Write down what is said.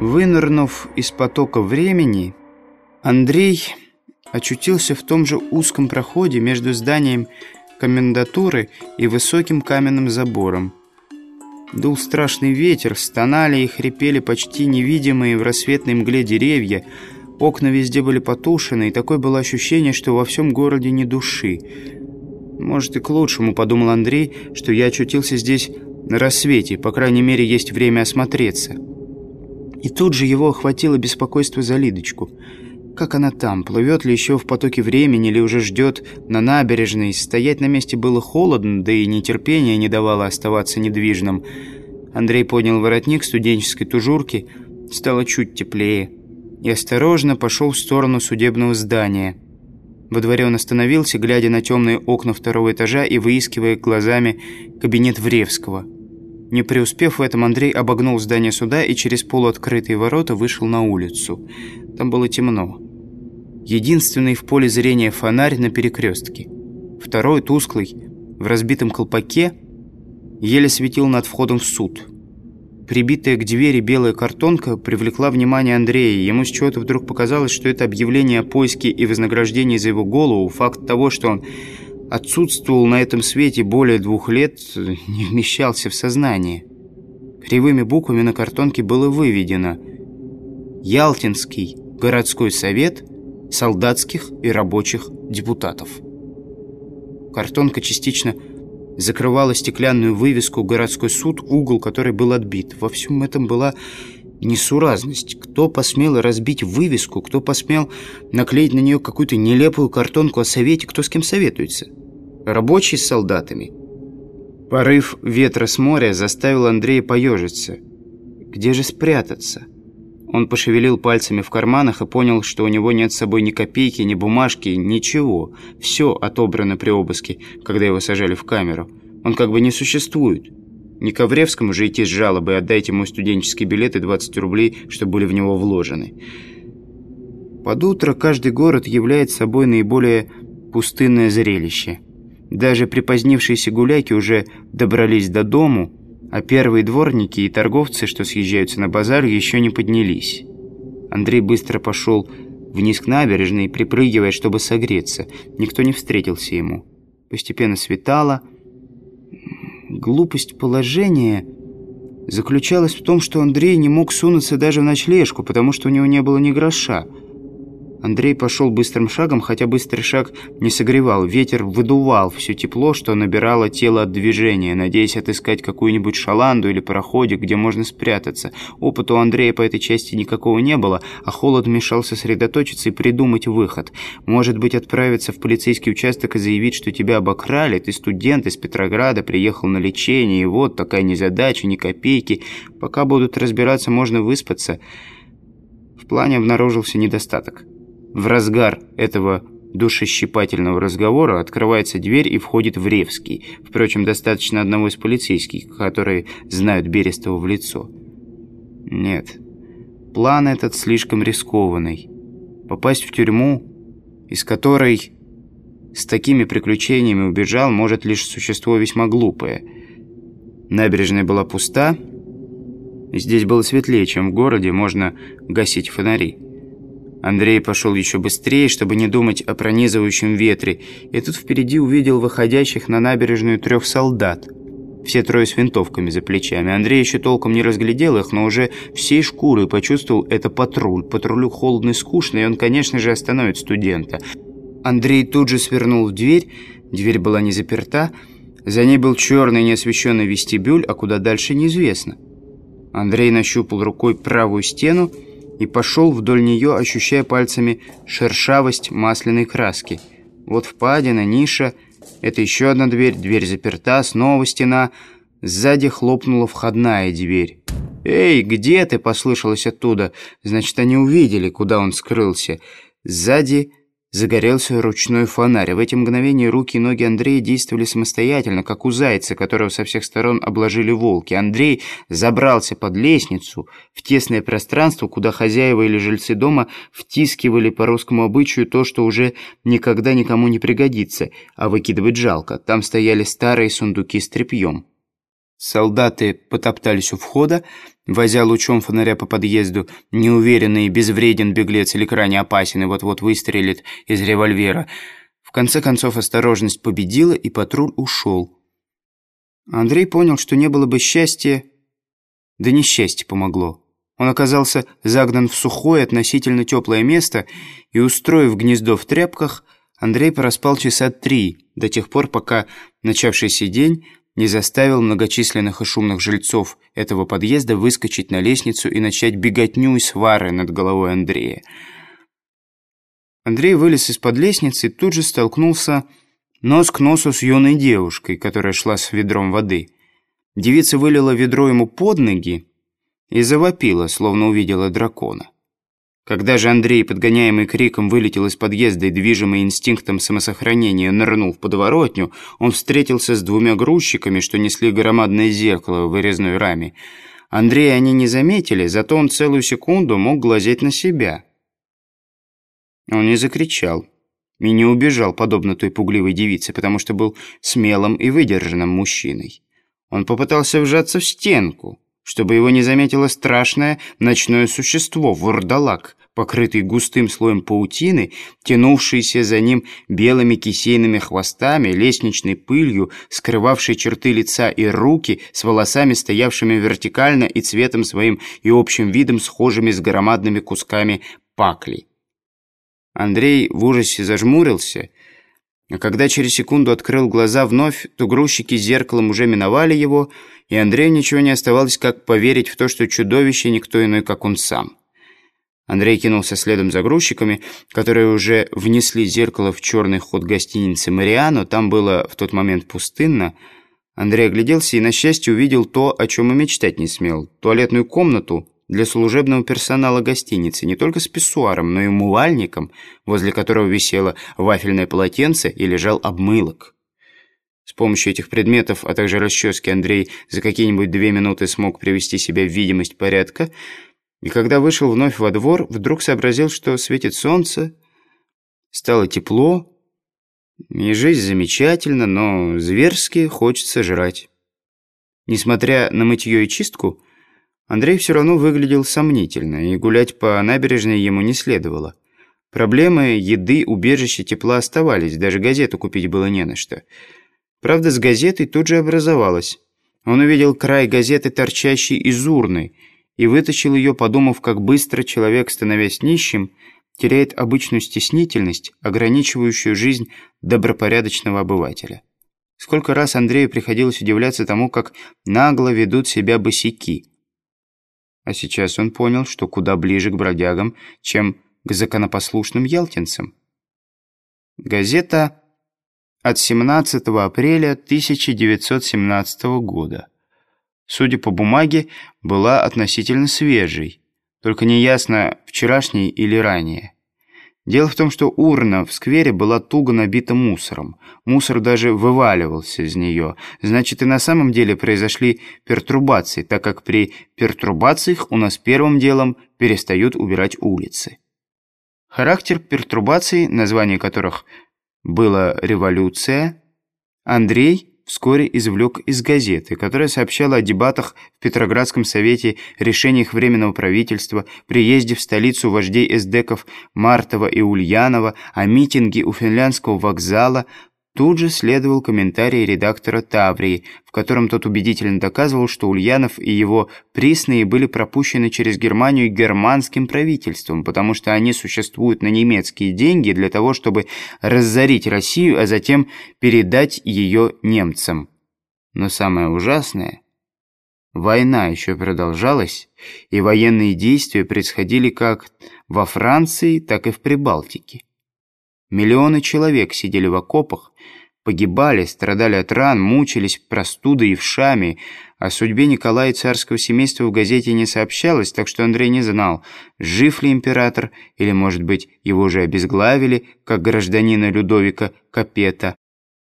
Вынырнув из потока времени, Андрей очутился в том же узком проходе между зданием комендатуры и высоким каменным забором. Дул страшный ветер, стонали и хрипели почти невидимые в рассветной мгле деревья, окна везде были потушены, и такое было ощущение, что во всем городе ни души. «Может, и к лучшему», — подумал Андрей, — «что я очутился здесь на рассвете, по крайней мере, есть время осмотреться». И тут же его охватило беспокойство за Лидочку. Как она там? Плывет ли еще в потоке времени или уже ждет на набережной? Стоять на месте было холодно, да и нетерпение не давало оставаться недвижным. Андрей поднял воротник студенческой тужурки, стало чуть теплее, и осторожно пошел в сторону судебного здания. Во дворе он остановился, глядя на темные окна второго этажа и выискивая глазами кабинет Вревского – не преуспев в этом, Андрей обогнул здание суда и через полуоткрытые ворота вышел на улицу. Там было темно. Единственный в поле зрения фонарь на перекрестке. Второй, тусклый, в разбитом колпаке, еле светил над входом в суд. Прибитая к двери белая картонка привлекла внимание Андрея. Ему с чего-то вдруг показалось, что это объявление о поиске и вознаграждении за его голову, факт того, что он отсутствовал на этом свете более двух лет, не вмещался в сознание. Кривыми буквами на картонке было выведено «Ялтинский городской совет солдатских и рабочих депутатов». Картонка частично закрывала стеклянную вывеску «Городской суд», угол который был отбит. Во всем этом была несуразность. Кто посмел разбить вывеску, кто посмел наклеить на нее какую-то нелепую картонку о совете, кто с кем советуется – Рабочий с солдатами. Порыв ветра с моря заставил Андрея поежиться. Где же спрятаться? Он пошевелил пальцами в карманах и понял, что у него нет с собой ни копейки, ни бумажки, ничего. Все отобрано при обыске, когда его сажали в камеру. Он как бы не существует. Не Ковревскому же идти с жалобой, отдайте ему студенческий билет и 20 рублей, что были в него вложены. Под утро каждый город является собой наиболее пустынное зрелище – даже припозднившиеся гуляки уже добрались до дому, а первые дворники и торговцы, что съезжаются на базар, еще не поднялись. Андрей быстро пошел вниз к набережной, припрыгивая, чтобы согреться. Никто не встретился ему. Постепенно светало. Глупость положения заключалась в том, что Андрей не мог сунуться даже в ночлежку, потому что у него не было ни гроша. Андрей пошел быстрым шагом, хотя быстрый шаг не согревал. Ветер выдувал все тепло, что набирало тело от движения, надеясь отыскать какую-нибудь шаланду или пароходик, где можно спрятаться. Опыта у Андрея по этой части никакого не было, а холод мешал сосредоточиться и придумать выход. Может быть, отправиться в полицейский участок и заявить, что тебя обокрали, ты студент из Петрограда, приехал на лечение, и вот такая незадача, ни копейки. Пока будут разбираться, можно выспаться. В плане обнаружился недостаток. В разгар этого душещипательного разговора открывается дверь и входит Вревский. Впрочем, достаточно одного из полицейских, которые знают Берестова в лицо. Нет, план этот слишком рискованный. Попасть в тюрьму, из которой с такими приключениями убежал, может лишь существо весьма глупое. Набережная была пуста, здесь было светлее, чем в городе, можно гасить фонари. Андрей пошел еще быстрее, чтобы не думать о пронизывающем ветре, и тут впереди увидел выходящих на набережную трех солдат. Все трое с винтовками за плечами. Андрей еще толком не разглядел их, но уже всей шкурой почувствовал это патруль. Патрулю холодно и скучно, и он, конечно же, остановит студента. Андрей тут же свернул в дверь. Дверь была не заперта. За ней был черный неосвещенный вестибюль, а куда дальше неизвестно. Андрей нащупал рукой правую стену, и пошел вдоль нее, ощущая пальцами шершавость масляной краски. Вот впадина, ниша, это еще одна дверь, дверь заперта, снова стена. Сзади хлопнула входная дверь. «Эй, где ты?» — послышалось оттуда. Значит, они увидели, куда он скрылся. Сзади Загорелся ручной фонарь. В эти мгновения руки и ноги Андрея действовали самостоятельно, как у зайца, которого со всех сторон обложили волки. Андрей забрался под лестницу, в тесное пространство, куда хозяева или жильцы дома втискивали по русскому обычаю то, что уже никогда никому не пригодится, а выкидывать жалко. Там стояли старые сундуки с тряпьем. Солдаты потоптались у входа, возя лучом фонаря по подъезду, неуверенный и безвреден беглец или крайне опасен и вот-вот выстрелит из револьвера. В конце концов осторожность победила, и патруль ушел. Андрей понял, что не было бы счастья, да несчастье помогло. Он оказался загнан в сухое, относительно теплое место, и, устроив гнездо в тряпках, Андрей проспал часа три, до тех пор, пока начавшийся день не заставил многочисленных и шумных жильцов этого подъезда выскочить на лестницу и начать беготню и свары над головой Андрея. Андрей вылез из-под лестницы и тут же столкнулся нос к носу с юной девушкой, которая шла с ведром воды. Девица вылила ведро ему под ноги и завопила, словно увидела дракона. Когда же Андрей, подгоняемый криком, вылетел из подъезда и, движимый инстинктом самосохранения, нырнул в подворотню, он встретился с двумя грузчиками, что несли громадное зеркало в вырезной раме. Андрея они не заметили, зато он целую секунду мог глазеть на себя. Он не закричал и не убежал, подобно той пугливой девице, потому что был смелым и выдержанным мужчиной. Он попытался вжаться в стенку, чтобы его не заметило страшное ночное существо, вурдалак, покрытый густым слоем паутины, тянувшийся за ним белыми кисейными хвостами, лестничной пылью, скрывавшей черты лица и руки, с волосами, стоявшими вертикально и цветом своим и общим видом схожими с громадными кусками пакли. Андрей в ужасе зажмурился, а когда через секунду открыл глаза вновь, то грузчики зеркалом уже миновали его, и Андрею ничего не оставалось, как поверить в то, что чудовище никто иной, как он сам. Андрей кинулся следом за грузчиками, которые уже внесли зеркало в черный ход гостиницы «Мариано». Там было в тот момент пустынно. Андрей огляделся и, на счастье, увидел то, о чем и мечтать не смел. Туалетную комнату для служебного персонала гостиницы, не только с писсуаром, но и умывальником, возле которого висело вафельное полотенце и лежал обмылок. С помощью этих предметов, а также расчески Андрей за какие-нибудь две минуты смог привести себя в видимость порядка – и когда вышел вновь во двор, вдруг сообразил, что светит солнце, стало тепло, и жизнь замечательна, но зверски хочется жрать. Несмотря на мытье и чистку, Андрей все равно выглядел сомнительно, и гулять по набережной ему не следовало. Проблемы еды, убежища, тепла оставались, даже газету купить было не на что. Правда, с газетой тут же образовалась. Он увидел край газеты, торчащий из урны – и вытащил ее, подумав, как быстро человек, становясь нищим, теряет обычную стеснительность, ограничивающую жизнь добропорядочного обывателя. Сколько раз Андрею приходилось удивляться тому, как нагло ведут себя босики. А сейчас он понял, что куда ближе к бродягам, чем к законопослушным ялтинцам. Газета от 17 апреля 1917 года судя по бумаге, была относительно свежей. Только неясно, вчерашней или ранее. Дело в том, что урна в сквере была туго набита мусором. Мусор даже вываливался из нее. Значит, и на самом деле произошли пертурбации, так как при пертурбациях у нас первым делом перестают убирать улицы. Характер пертурбаций, название которых было «революция», Андрей вскоре извлек из газеты, которая сообщала о дебатах в Петроградском совете, решениях Временного правительства, приезде в столицу вождей эсдеков Мартова и Ульянова, о митинге у финляндского вокзала, Тут же следовал комментарий редактора Таврии, в котором тот убедительно доказывал, что Ульянов и его присные были пропущены через Германию германским правительством, потому что они существуют на немецкие деньги для того, чтобы разорить Россию, а затем передать ее немцам. Но самое ужасное... Война еще продолжалась, и военные действия происходили как во Франции, так и в Прибалтике. Миллионы человек сидели в окопах, погибали, страдали от ран, мучились простудой и вшами. О судьбе Николая и царского семейства в газете не сообщалось, так что Андрей не знал, жив ли император, или, может быть, его уже обезглавили, как гражданина Людовика Капета.